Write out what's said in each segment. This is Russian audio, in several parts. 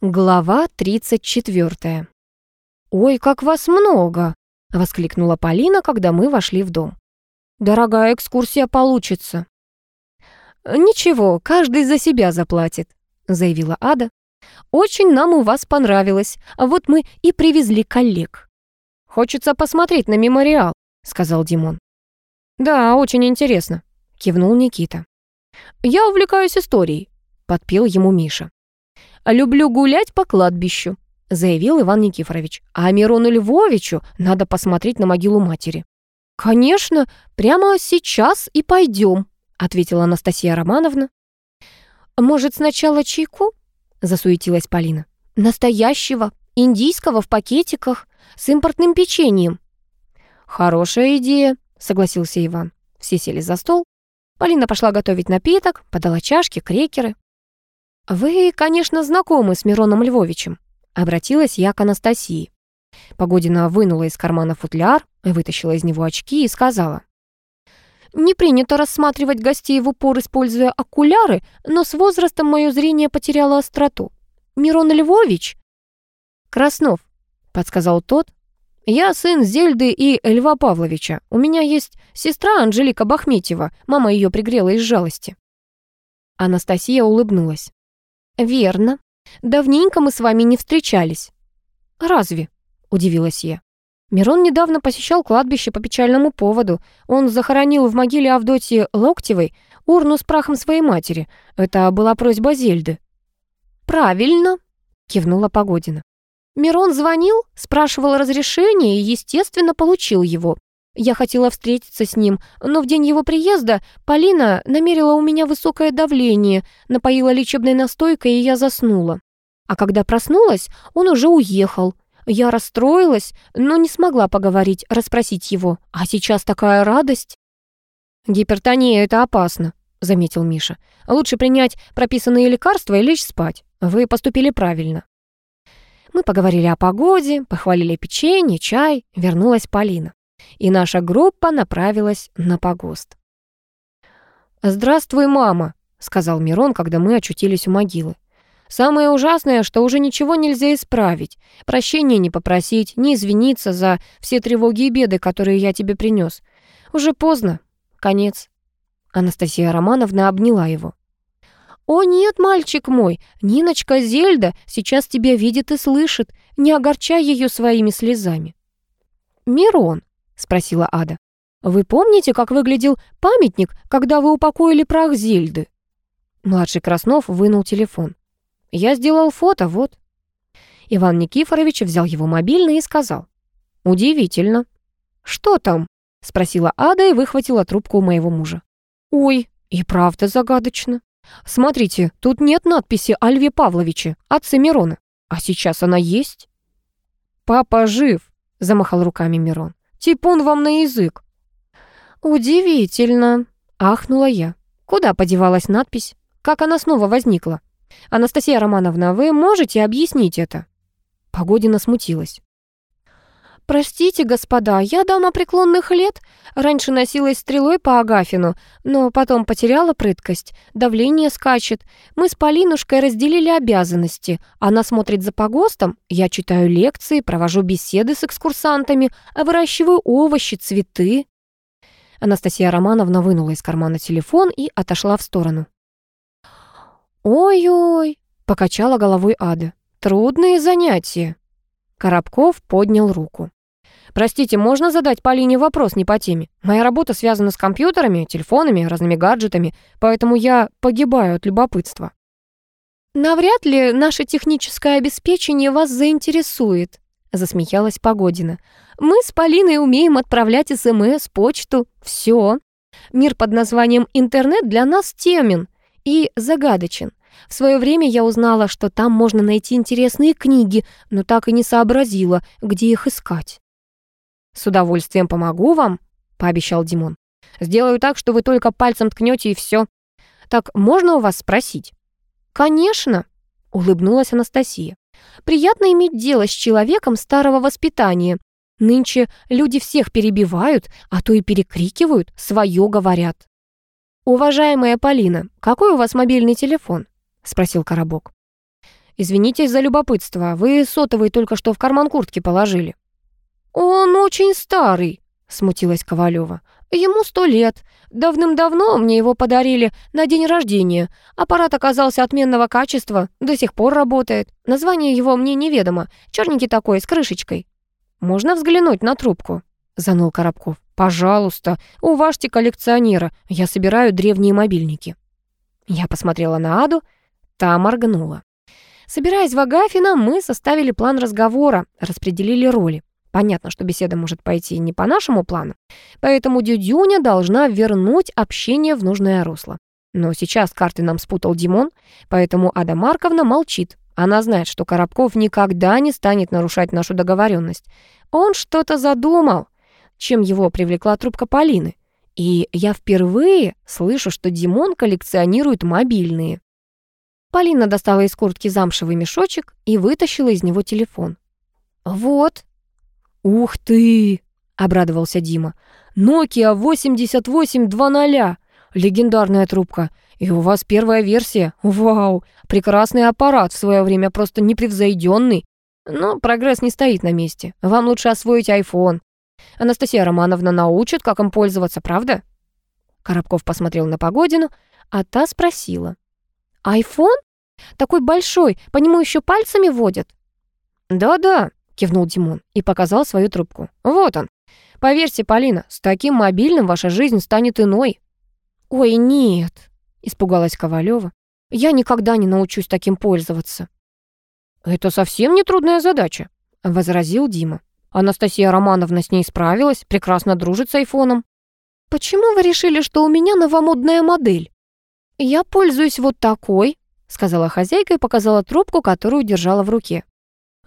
Глава 34. «Ой, как вас много!» — воскликнула Полина, когда мы вошли в дом. «Дорогая экскурсия получится». «Ничего, каждый за себя заплатит», — заявила Ада. «Очень нам у вас понравилось, а вот мы и привезли коллег». «Хочется посмотреть на мемориал», — сказал Димон. «Да, очень интересно», — кивнул Никита. «Я увлекаюсь историей», — подпел ему Миша. «Люблю гулять по кладбищу», — заявил Иван Никифорович. «А Мирону Львовичу надо посмотреть на могилу матери». «Конечно, прямо сейчас и пойдем», — ответила Анастасия Романовна. «Может, сначала чайку?» — засуетилась Полина. «Настоящего, индийского в пакетиках, с импортным печеньем». «Хорошая идея», — согласился Иван. Все сели за стол. Полина пошла готовить напиток, подала чашки, крекеры. «Вы, конечно, знакомы с Мироном Львовичем», — обратилась я к Анастасии. Погодина вынула из кармана футляр, вытащила из него очки и сказала. «Не принято рассматривать гостей в упор, используя окуляры, но с возрастом мое зрение потеряло остроту. Мирон Львович?» «Краснов», — подсказал тот. «Я сын Зельды и Льва Павловича. У меня есть сестра Анжелика Бахметьева. Мама ее пригрела из жалости». Анастасия улыбнулась. «Верно. Давненько мы с вами не встречались». «Разве?» — удивилась я. Мирон недавно посещал кладбище по печальному поводу. Он захоронил в могиле Авдотьи Локтевой урну с прахом своей матери. Это была просьба Зельды. «Правильно», — кивнула Погодина. Мирон звонил, спрашивал разрешения и, естественно, получил его. Я хотела встретиться с ним, но в день его приезда Полина намерила у меня высокое давление, напоила лечебной настойкой, и я заснула. А когда проснулась, он уже уехал. Я расстроилась, но не смогла поговорить, расспросить его. А сейчас такая радость. «Гипертония — это опасно», — заметил Миша. «Лучше принять прописанные лекарства и лечь спать. Вы поступили правильно». Мы поговорили о погоде, похвалили печенье, чай, вернулась Полина и наша группа направилась на погост. «Здравствуй, мама», — сказал Мирон, когда мы очутились у могилы. «Самое ужасное, что уже ничего нельзя исправить, прощения не попросить, не извиниться за все тревоги и беды, которые я тебе принес. Уже поздно. Конец». Анастасия Романовна обняла его. «О нет, мальчик мой, Ниночка Зельда сейчас тебя видит и слышит, не огорчай ее своими слезами». «Мирон, — спросила Ада. «Вы помните, как выглядел памятник, когда вы упокоили прах Зельды?» Младший Краснов вынул телефон. «Я сделал фото, вот». Иван Никифорович взял его мобильный и сказал. «Удивительно». «Что там?» — спросила Ада и выхватила трубку у моего мужа. «Ой, и правда загадочно. Смотрите, тут нет надписи о Льве Павловиче, отце Мирона. А сейчас она есть?» «Папа жив», — замахал руками Мирон. Типун вам на язык». «Удивительно», — ахнула я. «Куда подевалась надпись? Как она снова возникла? Анастасия Романовна, вы можете объяснить это?» Погодина смутилась. «Простите, господа, я дама преклонных лет. Раньше носилась стрелой по Агафину, но потом потеряла прыткость. Давление скачет. Мы с Полинушкой разделили обязанности. Она смотрит за погостом, я читаю лекции, провожу беседы с экскурсантами, выращиваю овощи, цветы». Анастасия Романовна вынула из кармана телефон и отошла в сторону. «Ой-ой», — покачала головой Ада, — «трудные занятия». Коробков поднял руку. «Простите, можно задать Полине вопрос не по теме? Моя работа связана с компьютерами, телефонами, разными гаджетами, поэтому я погибаю от любопытства». «Навряд ли наше техническое обеспечение вас заинтересует», засмеялась Погодина. «Мы с Полиной умеем отправлять СМС, почту, все. Мир под названием интернет для нас темен и загадочен. В свое время я узнала, что там можно найти интересные книги, но так и не сообразила, где их искать. «С удовольствием помогу вам», — пообещал Димон. «Сделаю так, что вы только пальцем ткнете и все. Так можно у вас спросить?» «Конечно», — улыбнулась Анастасия. «Приятно иметь дело с человеком старого воспитания. Нынче люди всех перебивают, а то и перекрикивают, свое говорят». «Уважаемая Полина, какой у вас мобильный телефон?» — спросил Коробок. Извините за любопытство, вы сотовый только что в карман куртки положили». «Он очень старый», — смутилась Ковалева. «Ему сто лет. Давным-давно мне его подарили на день рождения. Аппарат оказался отменного качества, до сих пор работает. Название его мне неведомо. Черненький такой, с крышечкой». «Можно взглянуть на трубку?» — занул Коробков. «Пожалуйста, уважьте коллекционера. Я собираю древние мобильники». Я посмотрела на Аду, та моргнула. Собираясь в Агафино, мы составили план разговора, распределили роли. Понятно, что беседа может пойти не по нашему плану, поэтому Дюдюня должна вернуть общение в нужное русло. Но сейчас карты нам спутал Димон, поэтому Ада Марковна молчит. Она знает, что Коробков никогда не станет нарушать нашу договоренность. Он что-то задумал, чем его привлекла трубка Полины. И я впервые слышу, что Димон коллекционирует мобильные. Полина достала из куртки замшевый мешочек и вытащила из него телефон. «Вот». «Ух ты!» — обрадовался Дима. «Nokia 8820. Легендарная трубка. И у вас первая версия. Вау! Прекрасный аппарат, в свое время просто непревзойденный. Но прогресс не стоит на месте. Вам лучше освоить iPhone. Анастасия Романовна научит, как им пользоваться, правда?» Коробков посмотрел на Погодину, а та спросила. «Айфон? Такой большой, по нему еще пальцами водят?» «Да-да», — кивнул Димон и показал свою трубку. «Вот он. Поверьте, Полина, с таким мобильным ваша жизнь станет иной». «Ой, нет», — испугалась Ковалева. «Я никогда не научусь таким пользоваться». «Это совсем не трудная задача», — возразил Дима. Анастасия Романовна с ней справилась, прекрасно дружит с айфоном. «Почему вы решили, что у меня новомодная модель?» «Я пользуюсь вот такой», — сказала хозяйка и показала трубку, которую держала в руке.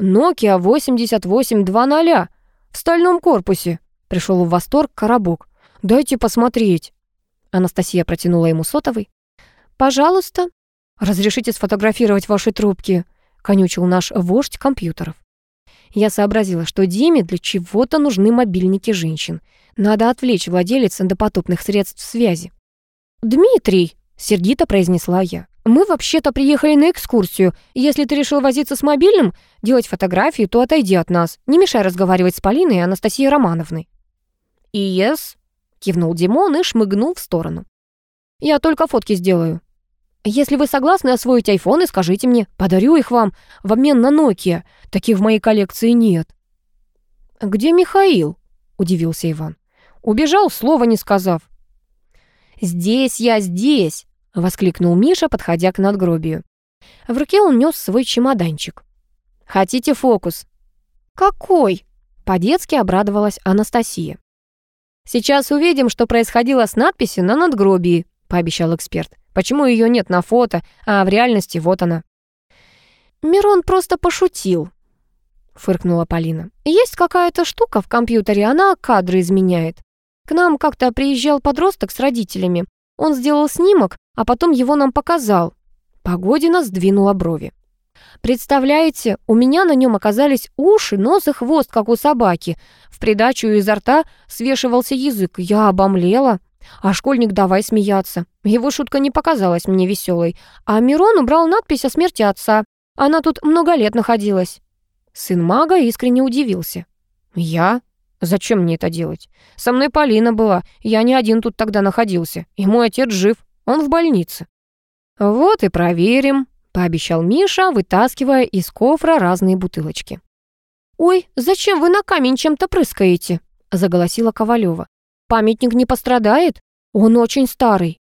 «Nokia 8820 в стальном корпусе», — пришел в восторг коробок. «Дайте посмотреть». Анастасия протянула ему сотовый. «Пожалуйста, разрешите сфотографировать ваши трубки», — конючил наш вождь компьютеров. Я сообразила, что Диме для чего-то нужны мобильники женщин. Надо отвлечь владелец допотопных средств связи. «Дмитрий!» Сердито произнесла я. «Мы вообще-то приехали на экскурсию. Если ты решил возиться с мобильным, делать фотографии, то отойди от нас. Не мешай разговаривать с Полиной и Анастасией Романовной». «Yes», — кивнул Димон и шмыгнул в сторону. «Я только фотки сделаю. Если вы согласны освоить айфоны, скажите мне. Подарю их вам в обмен на Nokia. Таких в моей коллекции нет». «Где Михаил?» — удивился Иван. «Убежал, слова не сказав». «Здесь я, здесь!» — воскликнул Миша, подходя к надгробию. В руке он нес свой чемоданчик. «Хотите фокус?» «Какой?» — по-детски обрадовалась Анастасия. «Сейчас увидим, что происходило с надписью на надгробии», — пообещал эксперт. «Почему ее нет на фото, а в реальности вот она?» «Мирон просто пошутил», — фыркнула Полина. «Есть какая-то штука в компьютере, она кадры изменяет. К нам как-то приезжал подросток с родителями. Он сделал снимок, а потом его нам показал. Погодина сдвинула брови. Представляете, у меня на нем оказались уши, нос и хвост, как у собаки. В придачу изо рта свешивался язык. Я обомлела. А школьник давай смеяться. Его шутка не показалась мне веселой. А Мирон убрал надпись о смерти отца. Она тут много лет находилась. Сын мага искренне удивился. «Я? Зачем мне это делать? Со мной Полина была, я не один тут тогда находился, и мой отец жив, он в больнице. Вот и проверим, пообещал Миша, вытаскивая из кофра разные бутылочки. «Ой, зачем вы на камень чем-то прыскаете?» — заголосила Ковалева. «Памятник не пострадает? Он очень старый».